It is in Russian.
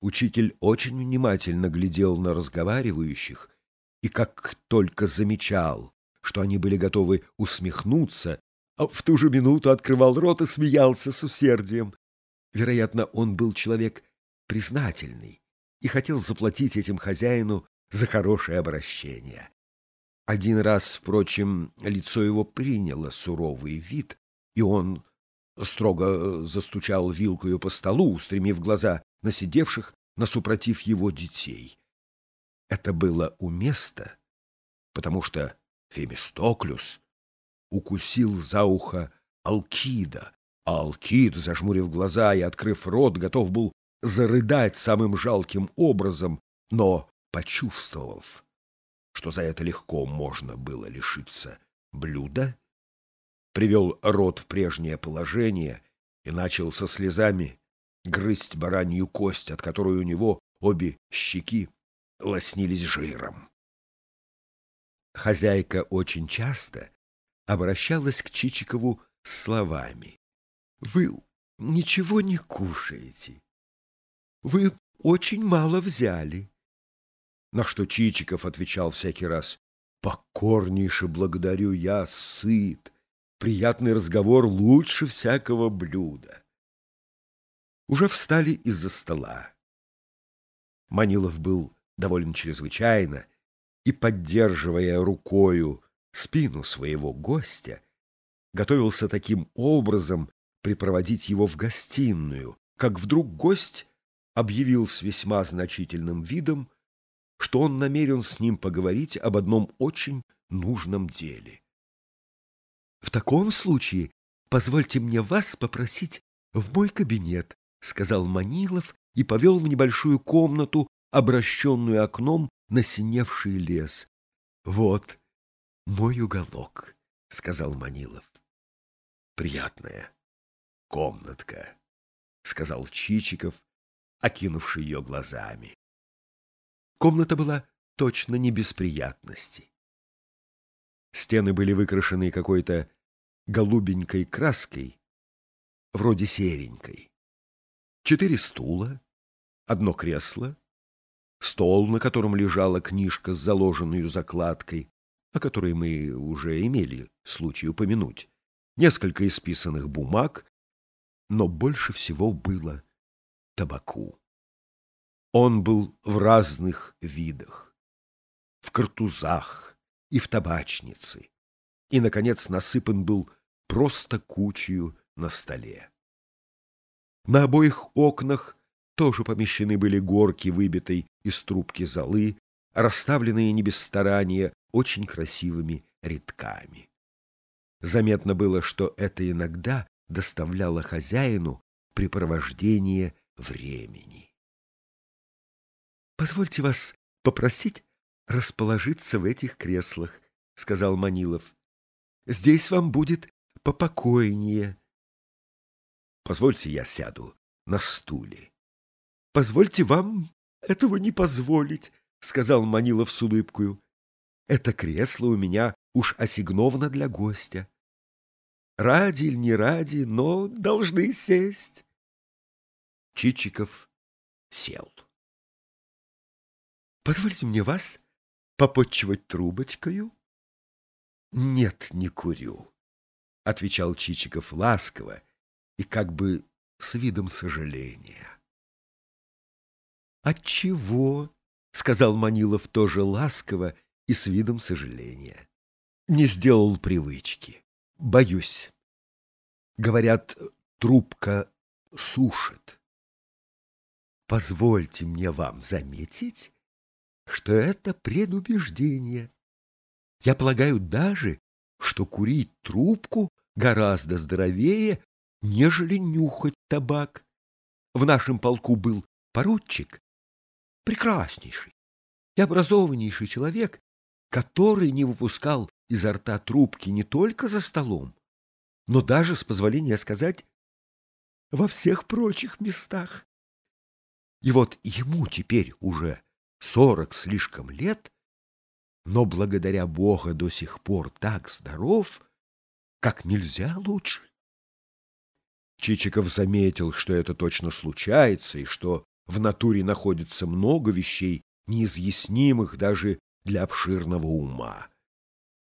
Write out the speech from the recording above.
Учитель очень внимательно глядел на разговаривающих, и как только замечал, что они были готовы усмехнуться, а в ту же минуту открывал рот и смеялся с усердием. Вероятно, он был человек признательный и хотел заплатить этим хозяину за хорошее обращение. Один раз, впрочем, лицо его приняло суровый вид, и он строго застучал вилкою по столу, устремив глаза на сидевших, насупротив его детей. Это было уместо, потому что Фемистоклюс укусил за ухо Алкида, а Алкид, зажмурив глаза и открыв рот, готов был зарыдать самым жалким образом, но, почувствовав, что за это легко можно было лишиться блюда, привел рот в прежнее положение и начал со слезами грызть баранью кость, от которой у него обе щеки лоснились жиром. Хозяйка очень часто обращалась к Чичикову с словами. — Вы ничего не кушаете. Вы очень мало взяли. На что Чичиков отвечал всякий раз. — Покорнейше благодарю, я сыт. Приятный разговор лучше всякого блюда. Уже встали из-за стола. Манилов был доволен чрезвычайно и, поддерживая рукою спину своего гостя, готовился таким образом припроводить его в гостиную, как вдруг гость объявил с весьма значительным видом, что он намерен с ним поговорить об одном очень нужном деле. — В таком случае позвольте мне вас попросить в мой кабинет, — сказал Манилов и повел в небольшую комнату, обращенную окном на синевший лес. — Вот мой уголок, — сказал Манилов. — Приятная комнатка, — сказал Чичиков, окинувший ее глазами. Комната была точно не без приятностей. Стены были выкрашены какой-то голубенькой краской, вроде серенькой. Четыре стула, одно кресло, стол, на котором лежала книжка с заложенной закладкой, о которой мы уже имели случай упомянуть, несколько исписанных бумаг, но больше всего было табаку. Он был в разных видах, в картузах и в табачнице, и, наконец, насыпан был просто кучью на столе. На обоих окнах тоже помещены были горки, выбитой из трубки золы, расставленные не без старания очень красивыми рядками. Заметно было, что это иногда доставляло хозяину препровождение времени. «Позвольте вас попросить расположиться в этих креслах», — сказал Манилов. «Здесь вам будет попокойнее». «Позвольте я сяду на стуле». «Позвольте вам этого не позволить», — сказал Манилов с улыбкою. «Это кресло у меня уж осигновано для гостя. Ради или не ради, но должны сесть». Чичиков сел. «Позвольте мне вас попотчевать трубочкою?» «Нет, не курю», — отвечал Чичиков ласково и как бы с видом сожаления. «Отчего?» — сказал Манилов тоже ласково и с видом сожаления. «Не сделал привычки. Боюсь. Говорят, трубка сушит. Позвольте мне вам заметить, что это предубеждение. Я полагаю даже, что курить трубку гораздо здоровее, нежели нюхать табак. В нашем полку был поручик, прекраснейший и образованнейший человек, который не выпускал изо рта трубки не только за столом, но даже, с позволения сказать, во всех прочих местах. И вот ему теперь уже сорок слишком лет, но благодаря Бога до сих пор так здоров, как нельзя лучше. Чичиков заметил, что это точно случается, и что в натуре находится много вещей, неизъяснимых даже для обширного ума.